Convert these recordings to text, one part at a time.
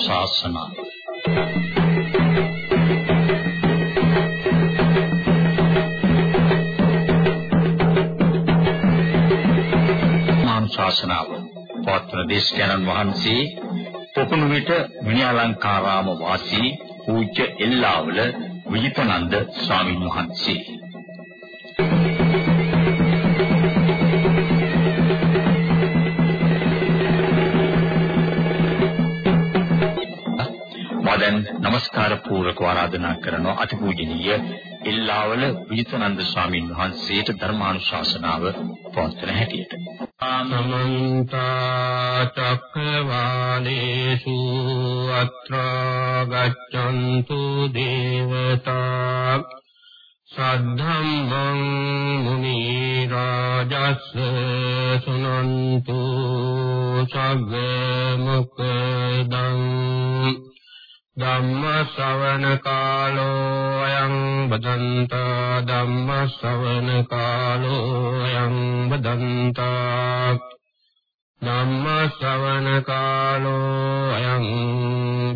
ධර්මානුශාසනාව ධර්මානුශාසනාව පවත්වන දේශකයන්න් වහන්සේ පොකුණු විට විනයාලංකාරාම වාසී පූජ්‍ය එල්ලාවල විජිතනන්ද ස්වාමීන් වහන්සේ. දැන් নমස්කාර පූර්වක ආරාධනා කරන අතිපූජනීය ඉල්ලාවල විජිතනන්ද ස්වාමීන් වහන්සේට ධර්මානුශාසනාව පවත්වන හැටියට. ආනමන්ත චක්කවාලේසු අත්‍රා ගච්ඡන්තු දේවතා සද්ධම්මං මුනි රාජස් සුනන්තු සග්ග මොක්ඛදං ධම්ම ශ්‍රවණ කාලෝ අයං බදන්තා ධම්ම ශ්‍රවණ කාලෝ අයං බදන්තා ධම්ම ශ්‍රවණ කාලෝ අයං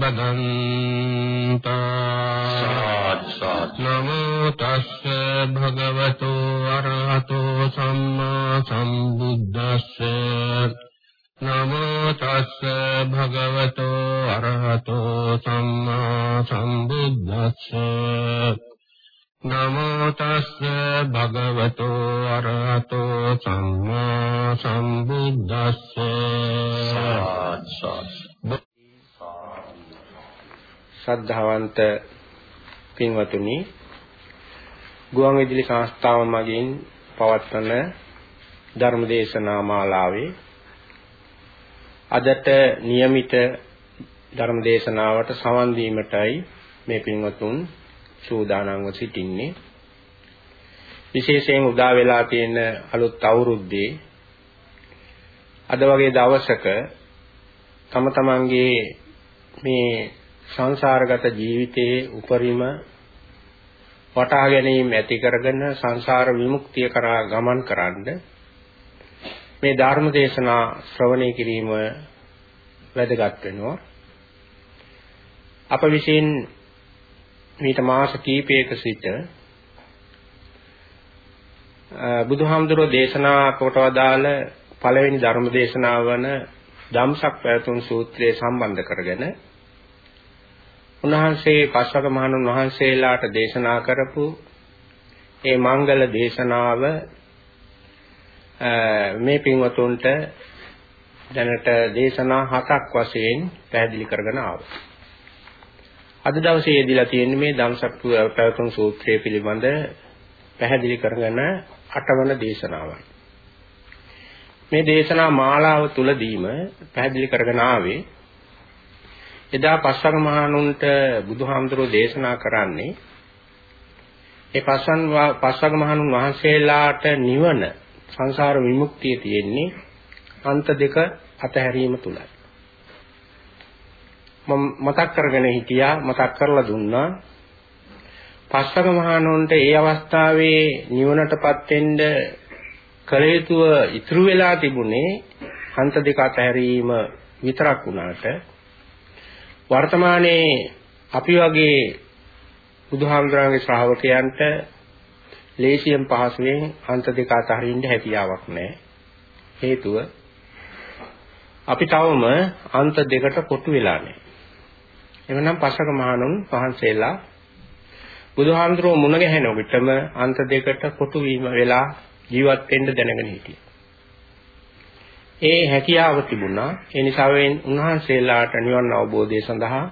බදන්තා නමෝ තස්ස භගවතු අරහතෝ සම්මා සම්බුද්දස්ස නමෝ තස්ස භගවතෝ අරහතෝ සම්මා සම්බුද්දස්ස. නමෝ තස්ස භගවතෝ අරහතෝ සම්මා සම්බුද්දස්ස. ශ්‍රද්ධාවන්ත පින්වතුනි ගුවන් විදුලි සංස්ථාව මගින් පවත්වන ධර්මදේශනා මාලාවේ අදට નિયમિત ධර්ම දේශනාවට සවන් දීමටයි මේ පින්වතුන් සූදානම්ව සිටින්නේ විශේෂයෙන් උදා වෙලා තියෙන අලුත් අවුරුද්දේ අද වගේ දවසක තම තමන්ගේ මේ සංසාරගත ජීවිතයේ උපරිම වටහා ගැනීම ඇති කරගෙන සංසාර විමුක්තිය කරා ගමන් කරන්නේ මේ ධර්ම දේශනා ශ්‍රවණය කිරීම වැදගත් වෙනවා. අප විසින් මීට මාස කිහිපයක සිට බුදුහාමුදුරෝ දේශනා කොට වදාළ පළවෙනි ධර්ම දේශනාව වන ධම්සක් පැතුම් සූත්‍රය සම්බන්ධ කරගෙන උන්වහන්සේ පස්වග මහණුන් වහන්සේලාට දේශනා කරපු ඒ මංගල දේශනාව මේ පින්වතුන්ට දැනට දේශනා හතක් වශයෙන් පැහැදිලි කරගෙන ආවා. අද දවසේ යෙදিলা තියෙන්නේ මේ ධම්සක්තු පැවතුම් සූත්‍රය පිළිබඳ පැහැදිලි කරගෙන අටවන දේශනාවයි. මේ දේශනා මාලාව තුලදීම පැහැදිලි කරගෙන ආවේ එදා පස්වග මහණුන්ට බුදුහාමුදුරෝ දේශනා කරන්නේ ඒ පස්වන් පස්වග මහණුන් වහන්සේලාට නිවන සංසාර විමුක්තිය තියෙන්නේ අන්ත දෙක අතහැරීම තුලයි. මම මතක් කරගෙන හිටියා මතක් කරලා දුන්නා පස්වක මහණොන්ට ඒ අවස්ථාවේ නිවනටපත් වෙන්න කල යුතුව ඉතුරු වෙලා තිබුණේ අන්ත දෙක අතහැරීම විතරක් වුණාට වර්තමානයේ අපි වගේ බුදුහාමුදුරන්ගේ ශ්‍රාවකයන්ට ලේසියෙන් පහසුවෙන් අන්ත දෙක අතරින්න හැකියාවක් නැහැ. හේතුව අපි තවම අන්ත දෙකට කොටු වෙලා නැහැ. එවනම් පසක මහණුන් වහන්සේලා බුදුහාමුදුරුවෝ මුණ ගැහෙන විටම අන්ත දෙකට කොටු වීම වෙලා ජීවත් වෙන්න දැනගෙන හිටියා. ඒ හැකියාව තිබුණා. ඒ නිසා වෙන් උන්වහන්සේලාට නිවන් අවබෝධය සඳහා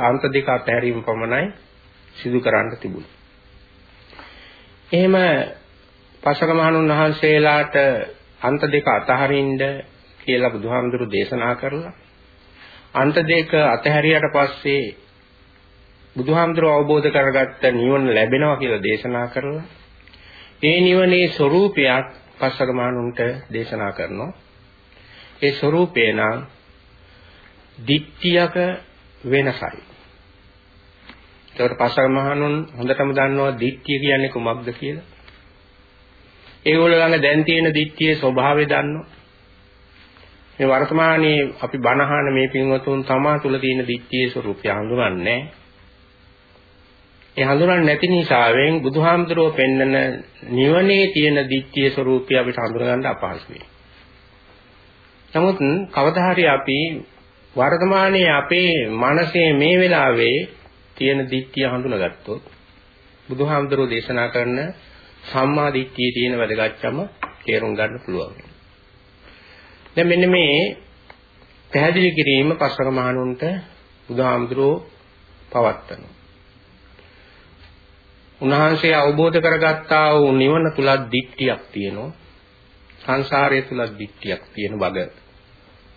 අන්ත දෙක අතහැරීම පමණයි සිදු කරන්න තිබුණේ. එහෙම පසක මහණුන් වහන්සේලාට අන්ත දෙක අතහරින්න කියලා බුදුහාමුදුරු දේශනා කරලා අන්ත දෙක අතහැරියට පස්සේ බුදුහාමුදුරුව අවබෝධ කරගත්ත නිවන ලැබෙනවා කියලා දේශනා කරලා ඒ නිවනේ ස්වરૂපයක් පස්සක මහණුන්ට දේශනා කරනවා. ඒ ස්වરૂපේ නම් දිට්ඨියක වෙනසයි ඒකට පසක මහණුන් හොඳටම දන්නවා දිට්ඨිය කියන්නේ කුමක්ද කියලා. ඒගොල්ලෝ ළඟ දැන් තියෙන දිට්ඨියේ ස්වභාවය දන්නවා. මේ වර්තමානයේ අපි බණහන මේ පින්වතුන් තමා තුල තියෙන දිට්ඨියේ ස්වરૂපය හඳුනන්නේ ඒ හඳුනන්නේ නැති නිසාවෙන් බුදුහාමුදුරුවෝ පෙන්නන නිවනේ තියෙන දිට්ඨියේ ස්වરૂපය අපිට හඳුනගන්න අපහසුයි. නමුත් කවදා හරි අපි වර්තමානයේ අපේ මනසේ මේ වෙලාවේ තියෙන දිට්ඨිය හඳුනාගත්තොත් බුදුහාමුදුරුවෝ දේශනා කරන සම්මා දිට්ඨියේ තියෙන වැදගත්කම තේරුම් ගන්න පුළුවන්. දැන් මෙන්න මේ පැහැදිලි කිරීම පස්වක මහණුන්ට බුදුහාමුදුරෝ පවත්තනවා. උන්වහන්සේ අවබෝධ කරගත්තා වූ නිවන තුලත් දික්තියක් තියෙනවා. සංසාරය තුලත් දික්තියක් තියෙන බග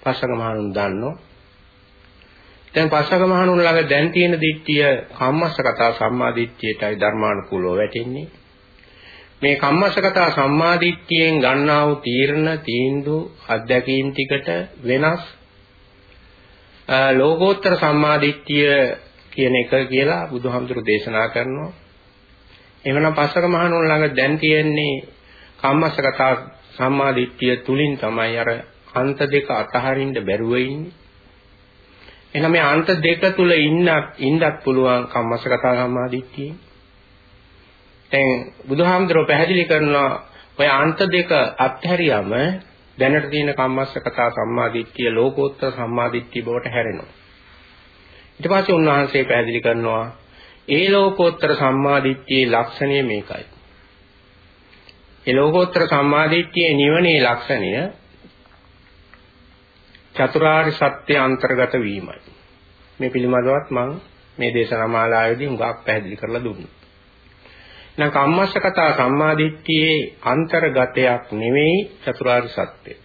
පස්වක මහණුන් දන්නෝ. දැන් පස්වක මහණුන් ළඟ දැන් තියෙන දික්තිය කම්මස්ස කතා සම්මා දිට්ඨියටයි ධර්මානුකූලව වැටෙන්නේ. මේ කම්මස්සගතා සම්මාදිට්ඨියෙන් ගන්නා වූ තීරණ තීන්දුව අධ්‍යක්ීම් ටිකට වෙනස් ලෝකෝත්තර සම්මාදිට්ඨිය කියන එක කියලා බුදුහාමුදුරු දේශනා කරනවා. එවනම් පස්සක මහණුන් ළඟ දැන් තියෙන්නේ කම්මස්සගතා සම්මාදිට්ඨිය තුලින් තමයි අර අන්ත දෙක අතහරින්න බැරුව ඉන්නේ. එහෙනම් මේ අන්ත දෙක තුල ඉන්නත් ඉන්නත් පුළුවන් කම්මස්සගතා සම්මාදිට්ඨියේ. දැන් බුදුහාමුදුරුවෝ පැහැදිලි කරනවා ඔය අන්ත දෙක අත්හැරියම දැනට තියෙන කම්මස්සකතා සම්මාදිට්ඨිය ලෝකෝත්තර සම්මාදිට්ඨිය බවට හැරෙනවා. ඊට පස්සේ උන්වහන්සේ පැහැදිලි කරනවා ඒ ලෝකෝත්තර සම්මාදිට්ඨියේ ලක්ෂණය මේකයි. ඒ ලෝකෝත්තර සම්මාදිට්ඨියේ නිවනේ ලක්ෂණය චතුරාර්ය සත්‍ය අන්තර්ගත වීමයි. මේ පිළිබඳවත් මම මේ දේශනා මාලාවේදී උගක් පැහැදිලි කරලා දුන්නා. එහෙනම් කම්මස්සකතා සම්මාදිට්ඨියේ අන්තර්ගතයක් නෙවෙයි චතුරාර්ය සත්‍යය.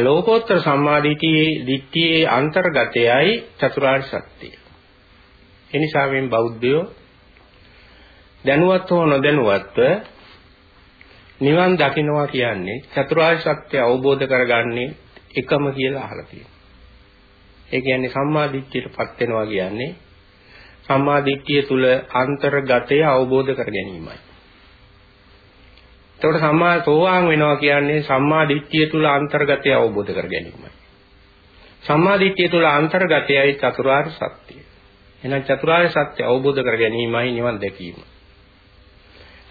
ලෝකෝත්තර සම්මාදිට්ඨියේ දිට්ඨියේ අන්තර්ගතයයි චතුරාර්ය සත්‍යය. එනිසා මේ බෞද්ධයෝ දැනුවත් හෝ නොදැනුවත්ව නිවන් දකින්නවා කියන්නේ චතුරාර්ය සත්‍ය අවබෝධ කරගන්නේ එකම කියලා අහලා තියෙනවා. ඒ කියන්නේ සම්මා දිට්ඨියටපත් වෙනවා කියන්නේ සම්මා දිට්ඨිය තුල අන්තර්ගතය අවබෝධ කර ගැනීමයි. එතකොට සම්මා සෝවාන් වෙනවා කියන්නේ සම්මා දිට්ඨිය තුල අන්තර්ගතය අවබෝධ කර ගැනීමයි. සම්මා දිට්ඨිය තුල අන්තර්ගතයයි චතුරාර්ය සත්‍යය. එහෙනම් චතුරාර්ය සත්‍ය අවබෝධ කර ගැනීමයි නිවන් දැකීම.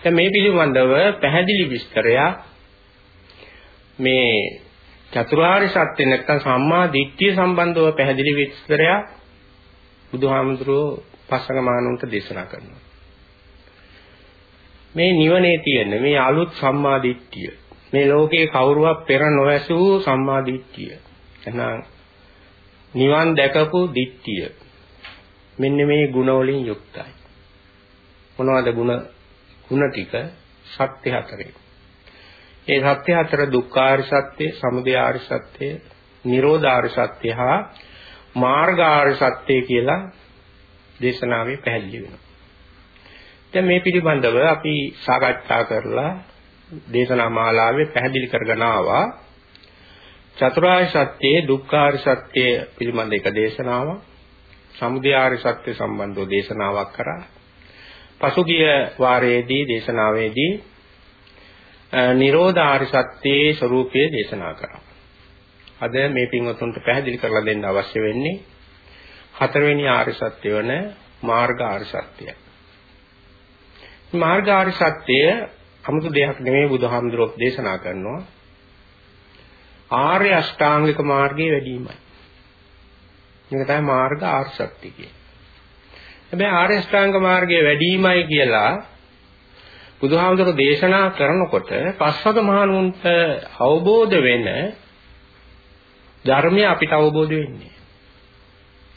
දැන් මේ පිළිබඳව පැහැදිලි විස්තරයක් මේ චතුරාර්ය සත්‍ය නැත්නම් සම්මා දිට්ඨිය සම්බන්ධව පැහැදිලි විස්තරයක් බුදුහාමුදුරුවෝ පස්සක මානුන්ට දේශනා කරනවා. මේ නිවනේ තියෙන මේ අලුත් සම්මාදිට්ඨිය මේ ලෝකේ කවුරුවක් පෙර නොඇසූ සම්මාදිට්ඨිය එහෙනම් නිවන් දැකපු දිට්ඨිය මෙන්න මේ ಗುಣ වලින් යුක්තයි මොනවද ಗುಣ ಗುಣ ටික සත්‍ය හතරේ ඒ සත්‍ය හතර දුක්ඛාර සත්‍ය සමුදයාර සත්‍ය නිරෝධාර සත්‍ය හා මාර්ගාර සත්‍ය කියලා දේශනාවේ පැහැදිලි වෙනවා. දැන් මේ පිළිබඳව අපි සාකච්ඡා කරලා දේශනා මාලාවේ පැහැදිලි කරගෙන ආවා. චතුරාර්ය සත්‍යයේ දුක්ඛාර සත්‍ය පිළිබඳ එක දේශනාවක්. සමුදයාර සත්‍ය සම්බන්ධව දේශනාවක් කරා. පසුගිය වාරයේදී දේශනාවේදී නිරෝධ ආරි සත්‍යයේ ස්වરૂපය දේශනා කරා. අද මේ පින්වතුන්ට පැහැදිලි කරලා දෙන්න අවශ්‍ය වෙන්නේ හතරවෙනි ආරි සත්‍ය වන මාර්ග ආරි සත්‍යය. මාර්ග ආරි සත්‍යය 아무තු දෙයක් නෙමෙයි බුදුහාමුදුරුවෝ දේශනා කරනවා. ආර්ය අෂ්ටාංගික මාර්ගයේ වැඩිමයි. මේක තමයි මාර්ග ආරි සත්‍ය කියන්නේ. හැබැයි ආර්ය අෂ්ටාංග මාර්ගයේ වැඩිමයි කියලා බුදුහාමුදුරුවෝ දේශනා කරනකොට පස්වග මහණුන්ට අවබෝධ වෙන ධර්මය අපිට අවබෝධ වෙන්නේ.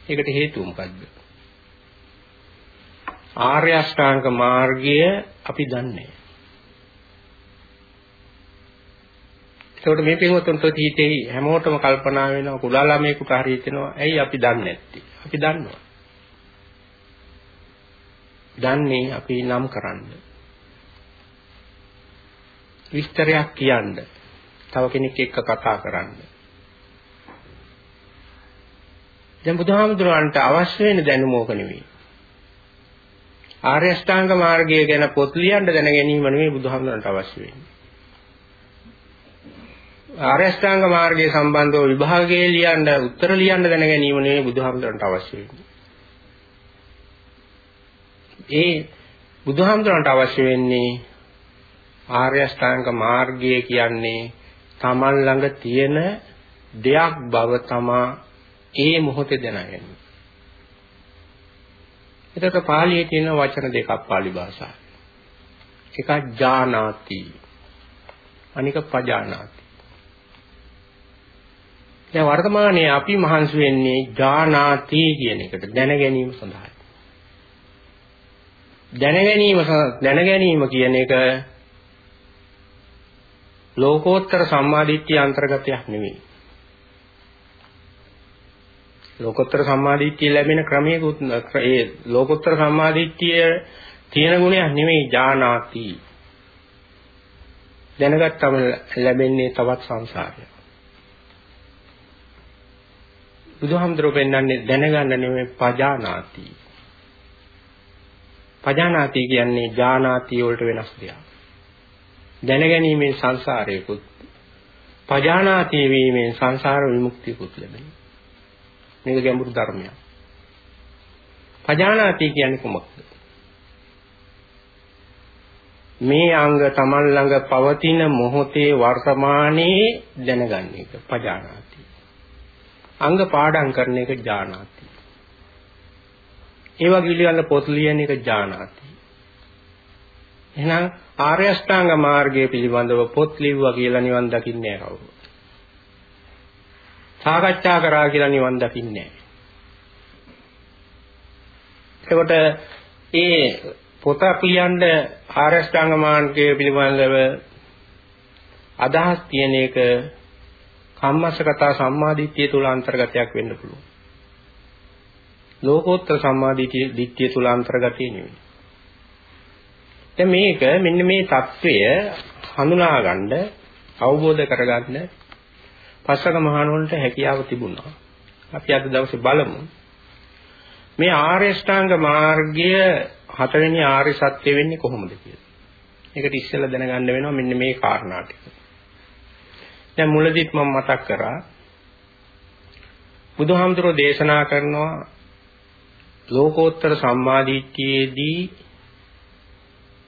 ඒකට හේතුව මොකද්ද? ආර්ය අෂ්ටාංග මාර්ගය අපි දන්නේ. ඒකට මේ පින්වතුන්ට තීතේ හැමෝටම කල්පනා වෙනවා කුඩා ළමයෙකුට හරි හිතෙනවා ඇයි අපි දන්නේ නැත්තේ? අපි දන්නවා. දන්නේ අපි නම් කරන්න. විස්තරයක් කියන්න. තව කෙනෙක් එක්ක කතා කරන්න. දැන් බුදුහාමුදුරන්ට අවශ්‍ය වෙන දැනුම ඕක නෙවෙයි. ආර්ය අෂ්ටාංග මාර්ගය ගැන පොත් ලියන්න දැන ගැනීම නෙවෙයි බුදුහාමුදුරන්ට අවශ්‍ය වෙන්නේ. ආර්ය අෂ්ටාංග මාර්ගයේ සම්බන්ධව විභාගයේ ලියන්න උත්තර ලියන්න දැන ගැනීම නෙවෙයි බුදුහාමුදුරන්ට අවශ්‍ය වෙන්නේ. ඒ බුදුහාමුදුරන්ට අවශ්‍ය වෙන්නේ ආර්ය අෂ්ටාංග මාර්ගය කියන්නේ තමන් ළඟ තියෙන දෙයක් බව තමා ඒ මොහොතේ දැනගන්න. එතකොට පාලියේ තියෙන වචන දෙකක් පාලි භාෂාවේ. එකක් ජානාති අනික පජානාති. දැන් වර්තමානයේ අපි මහන්සි වෙන්නේ ජානාති කියන එකට දැන ගැනීම සඳහායි. දැන ගැනීම දැන ගැනීම කියන එක ලෝකෝත්තර සම්මාදිට්ඨිය අන්තර්ගතයක් නෙවෙයි. ලෝකෝත්තර සම්මාදිට්ඨිය ලැබෙන ක්‍රමයකුත් ඒ ලෝකෝත්තර සම්මාදිට්ඨිය තියෙන ගුණයක් නෙවෙයි ජානාති. දැනගත්තම ලැබෙන්නේ තවත් සංසාරයක්. බුදුහාමුදුරුවෝ පෙන්වන්නේ දැනගන්න නෙමෙයි පජානාති. පජානාති කියන්නේ ජානාති වලට වෙනස් දෙයක්. දැනගැනීමෙන් සංසාරයකුත් පජානාති වීමෙන් සංසාර විමුක්තියකුත් ලැබෙනවා. මේක ගැඹුරු ධර්මයක්. පජානාති කියන්නේ කොමක්ද? මේ අංග තමන් ළඟ පවතින මොහොතේ වර්තමානයේ දැනගන්න එක පජානාති. අංග පාඩම් කරන එක ජානාති. ඒවා පිළිගන්න පොත් ලියන එක ජානාති. එහෙනම් ආර්ය අෂ්ටාංග මාර්ගය පිළිබඳව පොත් ලිව්වා කියලා නිවන් දකින්නේ නැහැ කවුරු. සාකච්ඡා කරා කියලා නිවන් දකින්නේ නැහැ. එතකොට ඒ පොතක් ලියන්න ආර්ය අෂ්ටාංග මාර්ගය පිළිබඳව අදහස් තියෙන එක කම්මස්සගතා සම්මාදිට්ඨිය තුල අන්තර්ගතයක් වෙන්න පුළුවන්. ලෝකෝත්තර සම්මාදිටිය දිට්ඨිය තුල අන්තර්ගතය නෙවෙයි. දැන් මේක මෙන්න මේ తත්වය හඳුනා ගන්න අවබෝධ කරගන්න පස්වක මහණුන්ට හැකියාව තිබුණා. අපි අද දවසේ බලමු. මේ ආර්ය ශ්‍රාංග මාර්ගය හතරවෙනි ආර්ය සත්‍ය වෙන්නේ කොහොමද කියලා. ඒකට ඉස්සෙල්ලා දැනගන්න වෙනවා මෙන්න මේ කාරණා ටික. දැන් මුලදීත් මම මතක් කරා බුදුහාමුදුරෝ දේශනා කරනවා ලෝකෝත්තර සම්මාදිට්ඨියේදී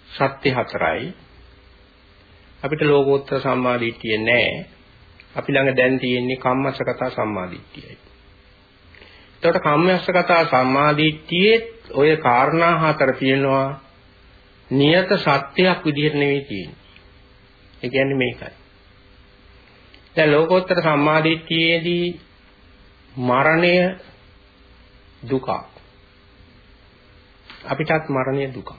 සත්‍ය හතරයි. අපිට ලෝකෝත්තර සම්මාදිට්ඨිය නැහැ අපි ළඟ දැන් තියෙන්නේ කම්මස්සගත සම්මාදිට්ඨියයි. එතකොට කම්මස්සගත සම්මාදිට්ඨියේ ඔය කාරණා හතර තියෙනවා. නියත සත්‍යයක් විදිහට නෙවෙයි තියෙන්නේ. ඒ කියන්නේ මේකයි. දැන් ලෝකෝත්තර සම්මාදිට්ඨියේදී මරණය දුක අපිටත් මරණය දුකක්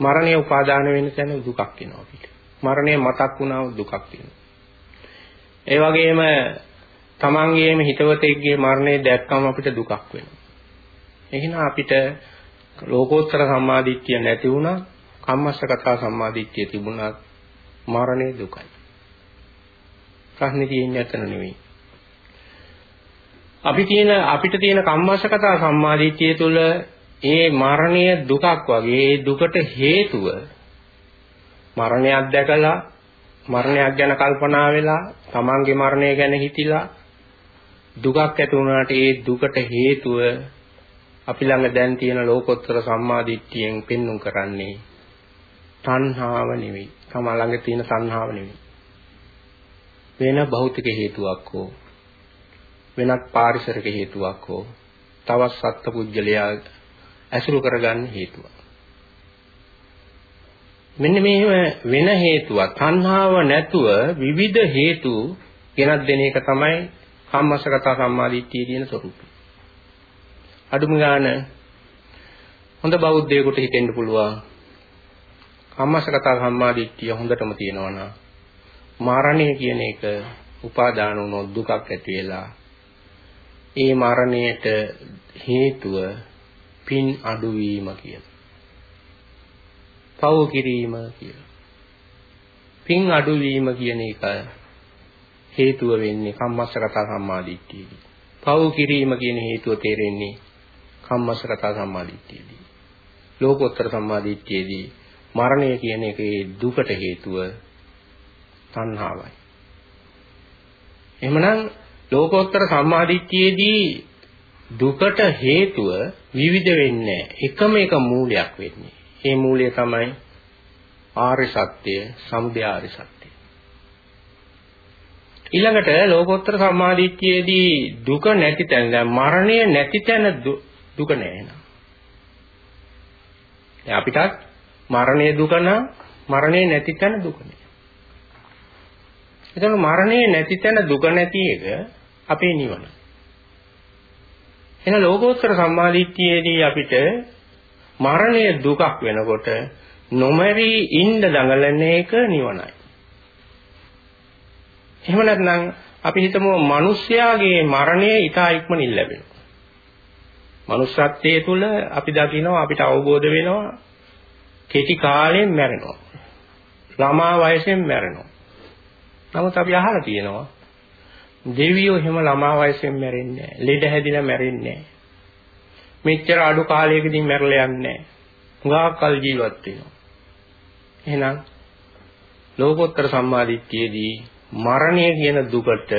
මරණය උපාදාන වෙන තැන දුකක් එනවා අපිට. මරණය මතක් වුණාම දුකක් එනවා. ඒ වගේම තමන්ගේම හිතවතෙක්ගේ මරණය දැක්කම අපිට දුකක් වෙනවා. එහෙනම් අපිට ලෝකෝත්තර සම්මාදිට්ඨිය නැති වුණා, කම්මස්සගතා සම්මාදිට්ඨිය තිබුණා මරණය දුකයි. ප්‍රශ්නේ තියෙන්නේ එතන නෙවෙයි. අපි තියෙන අපිට තියෙන කම්මස්සගතා සම්මාදිට්ඨිය තුළ ඒ මරණය දුකක් වගේ ඒ දුකට හේතුව මරණයක් දැකලා මරණයක් ගැන කල්පනා වෙලා තමන්ගේ මරණය ගැන හිතිලා දුකක් ඇති වුණාට ඒ දුකට හේතුව අපි ළඟ දැන් තියෙන ලෝකෝත්තර සම්මාදිට්ඨියෙන් පෙන්눔 කරන්නේ තණ්හාව නෙවෙයි. තම ළඟ තියෙන තණ්හාව නෙවෙයි. වෙන භෞතික හේතුවක් හෝ වෙනත් පාරිසරික හේතුවක් හෝ තවත් සත්පුජ්‍යලයා ඇසුරු කරගන්න හේතුව. මෙන්න මේව වෙන හේතුවක් තණ්හාව නැතුව විවිධ හේතු ගෙනත් දෙන එක තමයි කම්මසගත සම්මාදිට්ඨිය කියන ස්වરૂපය. අඩුම ගාන හොඳ බෞද්ධයෙකුට හිතෙන්න පුළුවන් කම්මසගත සම්මාදිට්ඨිය හොඳටම තියෙනවා නම් මරණය කියන එක උපාදාන වුණොත් දුකක් ඇති වෙලා ඒ මරණයට හේතුව පින් අඩුවීම කියලා. පව් කිරීම කියලා. පින් අඩුවීම කියන එක හේතුව වෙන්නේ කම්මස්සගත සම්මාදිට්ඨියදී. පව් කිරීම කියන හේතුව තේරෙන්නේ කම්මස්සගත සම්මාදිට්ඨියදී. ලෝකෝත්තර සම්මාදිට්ඨියදී මරණය කියන එකේ දුකට හේතුව තණ්හාවයි. එහෙමනම් ලෝකෝත්තර සම්මාදිට්ඨියේදී දුකට හේතුව විවිධ වෙන්නේ එකම එක මූලයක් වෙන්නේ. ඒ මූලය තමයි ආර්ය සත්‍ය, සමුදය ආර්ය සත්‍ය. ඊළඟට ලෝකෝත්තර සම්මාදිට්ඨියේදී දුක නැති තැන දැන් මරණය නැති තැන දුක නැහැ නේද? අපිටත් මරණය දුක නම් මරණය නැති තැන දුක නෑ. එතකොට මරණය නැති තැන දුක නැති එක අපේ නිවන. එහෙනම් ලෝකෝත්තර සම්මාදිට්ඨියේදී අපිට මරණය දුකක් වෙනකොට නොමරි ඉන්න දඟලන එක නිවනයි. එහෙම නැත්නම් අපි හිතමු මිනිස්යාගේ මරණය ඊටා ඉක්මනින් ලැබෙනවා. manussත්වයේ තුල අපි දකිනවා අපිට අවබෝධ වෙනවා කෙටි කාලෙන් මැරෙනවා. ළමා වයසෙන් මැරෙනවා. නමුත් අපි අහලා තියෙනවා දෙවියෝ එහෙම ළමා වයසෙන් මැරෙන්නේ නැහැ. ලෙඩ හැදිලා මැරෙන්නේ නැහැ. මෙච්චර අඩු කාලයකදී මැරලා යන්නේ නැහැ. හුඟක් කල් ජීවත් වෙනවා. එහෙනම් ලෝකෝත්තර සම්මාදිට්ඨියේදී මරණය කියන දුකට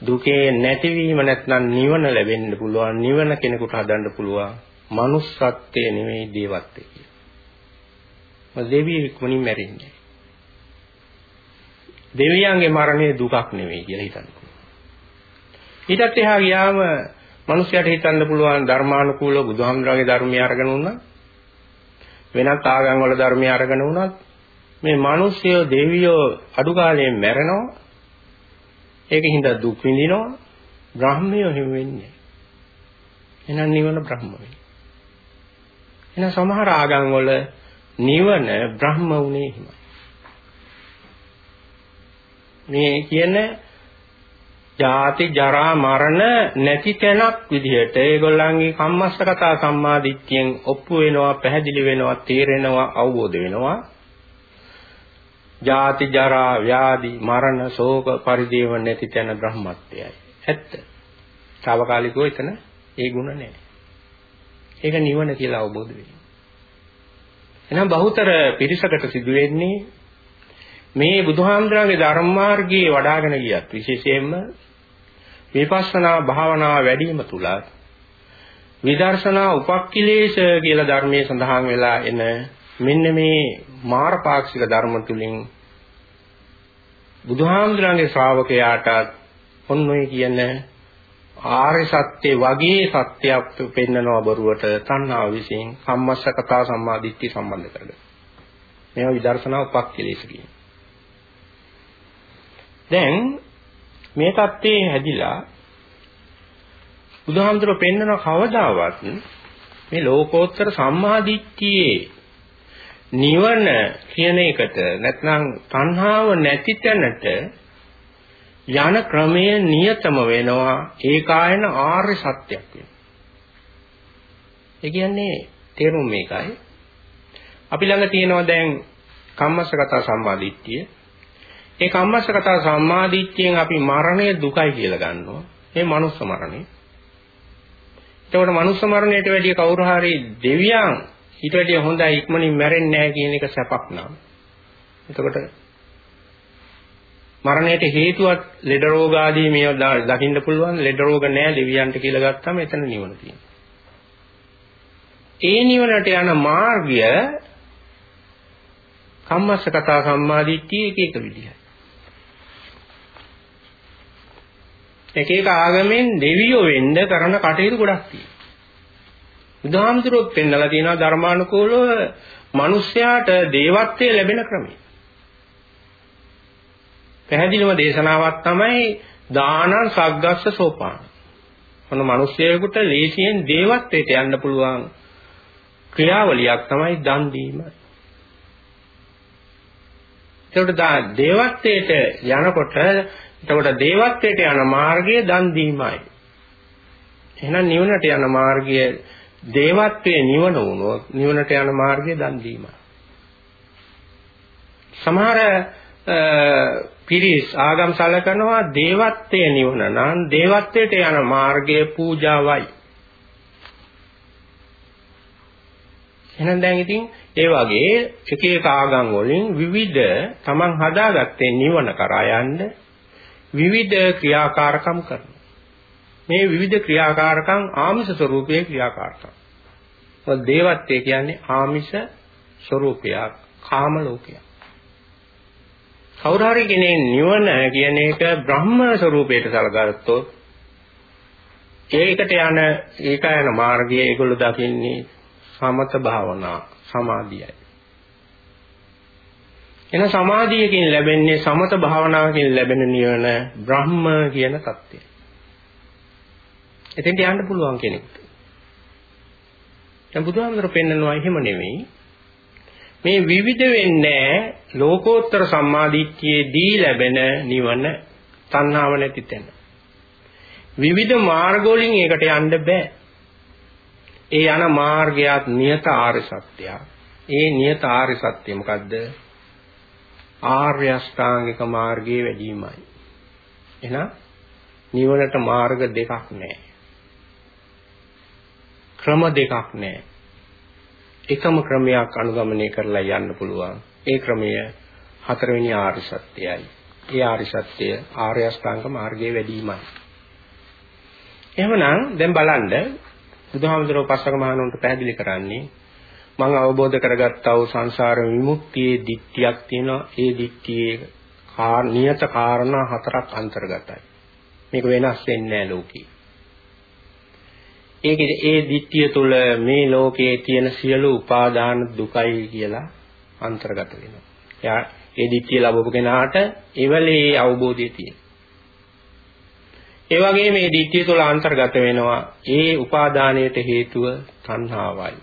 දුකේ නැතිවීම නැත්නම් නිවන ලැබෙන්න පුළුවන් නිවන කෙනෙකුට හදන්න පුළුවන් manussත්වය නෙමෙයි දේවත්වය කියලා. මොකද දෙවියෙක් ඉක්මනින් මැරෙන්නේ. දෙවියන්ගේ මරණය දුකක් නෙවෙයි කියලා හිතන්න පුළුවන්. ඊටත් එහා ගියාම මිනිස්යාට හිතන්න පුළුවන් ධර්මානුකූලව බුදුහාමුදුරගේ ධර්මය අරගෙන වුණා වෙනත් ආගම් වල ධර්මය අරගෙන වුණත් මේ මිනිස්සයෝ දෙවියෝ අඩු කාලයෙන් මැරෙනවා. ඒකින්ද දුක් විඳිනවා. බ්‍රහ්මයෝ හිම වෙන්නේ එහෙනම් නිවන බ්‍රහ්ම වෙන්නේ එහෙනම් සමහර ආගම් වල නිවන බ්‍රහ්ම වුණේ හිමයි මේ කියන ජාති ජරා මරණ නැති තැනක් විදිහට ඒගොල්ලන්ගේ කම්මස්ස කතා සම්මාදිට්ඨියෙන් ඔප්පු වෙනවා පැහැදිලි වෙනවා තේරෙනවා අවබෝධ වෙනවා ජාති ජරා ව්‍යාධි මරණ ශෝක පරිදේව නැති තැන බ්‍රහ්මත්වයයි ඇත්ත. తాවකාලිකව එතන ඒ ගුණ නැහැ. ඒක නිවන කියලා අවබෝධ වෙනවා. එහෙනම් බහුතර පිරිසකට සිදු වෙන්නේ මේ බුදුහාමුදුරන්ගේ ධර්ම මාර්ගයේ වඩ아가න ගියත් විශේෂයෙන්ම විපස්සනා භාවනාව වැඩි වීම තුල විදර්ශනා උපක්ඛිලේශ කියලා ධර්මයේ සඳහන් වෙලා එන මෙන්න මේ මාරපාක්ෂික ධර්ම තුලින් බුදුහාමුදුරන්ගේ ශ්‍රාවකයාටත් ඔන්න ඔය කියන ආර්ය සත්‍ය වගේ සත්‍යයක් පෙන්නනවා බරුවට තණ්හාව විසින් සම්මස්සකතා සම්මාදිට්ඨිය සම්බන්ධ කරගෙන. මේවා විදර්ශනා උපක්ඛිලේශ කියන්නේ. දැන් මේ தත්ත්වයේ හැදිලා බුදුහාමුදුරුවෝ පෙන්නන කවදාවත් මේ ලෝකෝත්තර සම්මාදිට්ඨියේ නිවන කියන එකට නැත්නම් තණ්හාව නැති තැනට යන ක්‍රමය නියතම වෙනවා ඒකායන ආර්ය සත්‍යයක් වෙනවා. ඒ කියන්නේ තේරුම් මේකයි. අපි ළඟ තියෙනවා දැන් කම්මස්සගත සම්මාදිට්ඨිය ඒ කම්මස්සගත සම්මාදිට්ඨියෙන් අපි මරණය දුකයි කියලා ගන්නවා. මේ මනුස්ස මරණය. එතකොට මනුස්ස මරණයට වැඩිය කවුරු හරි දෙවියන් ඊට වැඩිය හොඳයි ඉක්මනින් මැරෙන්නේ නැහැ කියන එක සැපක් නම. එතකොට මරණයට හේතුවක් ලෙඩ රෝග ආදී මේවා දකින්න පුළුවන් ලෙඩ රෝග නැහැ දෙවියන්ට කියලා ගත්තම එතන නිවන තියෙනවා. ඒ නිවනට යන මාර්ගය කම්මස්සගත සම්මාදිට්ඨිය එක එක විදිහයි. එක එක ආගමෙන් දෙවියෝ වෙන්න කරන කටයුතු ගොඩක් තියෙනවා. බුදුහාමුදුරුවෝ පෙන්නලා තියෙනවා ධර්මානුකූලව මිනිස්යාට දේවත්වය ලැබෙන ක්‍රමය. පැහැදිලිම දේශනාවක් තමයි දානං සග්ගස්ස සෝපාන. මොන මිනිස්යෙකුට ලේසියෙන් දේවත්වයට යන්න පුළුවන් ක්‍රියාවලියක් තමයි දන් දීම. ඒකට දේවත්වයට යනකොට එතකොට දේවත්වයට යන මාර්ගය දන් දීමයි. එහෙනම් නිවනට යන මාර්ගය දේවත්වයේ නිවන වුණොත් නිවනට යන මාර්ගය දන් දීමයි. සමහර පිරිස් ආගම් සැලකනවා දේවත්වයේ නිවන නම් දේවත්වයට යන මාර්ගය පූජාවයි. එහෙනම් දැන් ඉතින් ඒ වගේ එක එක ආගම් වලින් විවිධ තමන් හදාගත්තේ නිවන කරා යන්න විවිධ ක්‍රියාකාරකම් කරනවා. මේ විවිධ ක්‍රියාකාරකම් ආමිෂ ස්වરૂපයේ ක්‍රියාකාරකම්. මොකද දේවත්වය කියන්නේ ආමිෂ ස්වરૂපයක්, කාම ලෝකයක්. කවුරු හරි කෙනේ නිවන කියන එක බ්‍රහ්ම ස්වરૂපයට සලකගත්තොත් ඒකට යන ඒක යන මාර්ගය ඒගොල්ලෝ දකින්නේ සමත භාවනා සමාධියයි. එන සමාධියකින් ලැබෙන්නේ සමත භාවනාවකින් ලැබෙන නිවන බ්‍රහ්ම කියන தත්ත්වය. එතෙන්ට යන්න පුළුවන් කෙනෙකුට. දැන් බුදුහාමුදුරුවෝ පෙන්නනවා එහෙම නෙමෙයි. මේ විවිධ වෙන්නේ ලෝකෝත්තර සම්මාදිට්ඨියේදී ලැබෙන නිවන තණ්හාව නැති තැන. විවිධ මාර්ග වලින් ඒකට යන්න බෑ. ඒ යන මාර්ගයත් නියත ආර්ය සත්‍යයක්. ඒ නියත ආර්ය සත්‍ය මොකද්ද? ආර්ය අෂ්ටාංගික මාර්ගයේ වැඩිමයි. එහෙනම් නිවනට මාර්ග දෙකක් නැහැ. ක්‍රම දෙකක් නැහැ. එකම ක්‍රමයක් අනුගමනය කරලා යන්න පුළුවන්. ඒ ක්‍රමය හතරවෙනි ආර්ය සත්‍යයයි. ඒ ආර්ය සත්‍ය ආර්ය අෂ්ටාංග මාර්ගයේ වැඩිමයි. එහෙමනම් දැන් බලන්න බුදුහාමුදුරුවෝ පස්වක මහණුන්ට පැහැදිලි කරන්නේ මම අවබෝධ කරගත්තා වූ සංසාර විමුක්තියේ දිට්ඨියක් තියෙනවා. ඒ දිට්ඨියේ නියත කාරණා හතරක් අන්තර්ගතයි. මේක වෙනස් වෙන්නේ නැහැ ලෝකේ. ඒකේ ඒ දිට්ඨිය තුළ මේ ලෝකයේ තියෙන සියලු උපාදාන දුකයි කියලා අන්තර්ගත වෙනවා. එයා ඒ දිට්ඨිය ලැබපු කෙනාට එවලේ අවබෝධය තියෙනවා. ඒ වගේම මේ දිට්ඨිය තුළ අන්තර්ගත වෙනවා ඒ උපාදානයට හේතුව තණ්හාවයි.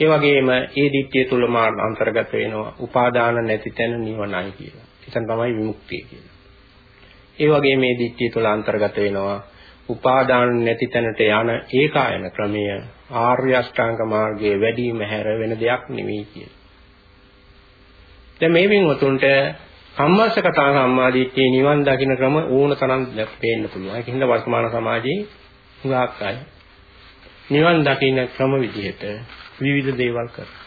ඒ වගේම ඒ දිට්ඨිය තුළ මා අන්තර්ගත වෙනවා උපාදාන නැති තැන නිවනයි කියලා. එතන තමයි විමුක්තිය කියන්නේ. ඒ වගේම මේ දිට්ඨිය තුළ අන්තර්ගත වෙනවා උපාදාන නැති තැනට යන ඒකායන ක්‍රමය ආර්ය අෂ්ටාංග මාර්ගයේ වැඩිම හැර වෙන දෙයක් නෙවෙයි කියලා. දැන් මේ වින්වතුන්ට සම්මාසකතා සම්මාදිට්ඨිය නිවන් දකින්න ක්‍රම ඕන තරම් පේන්න පුළුවන්. ඒකින්ද වර්තමාන සමාජයේ හුඟක් අය නිවන් දකින්න ක්‍රම විදිහට විවිධ දේවල් කරනවා.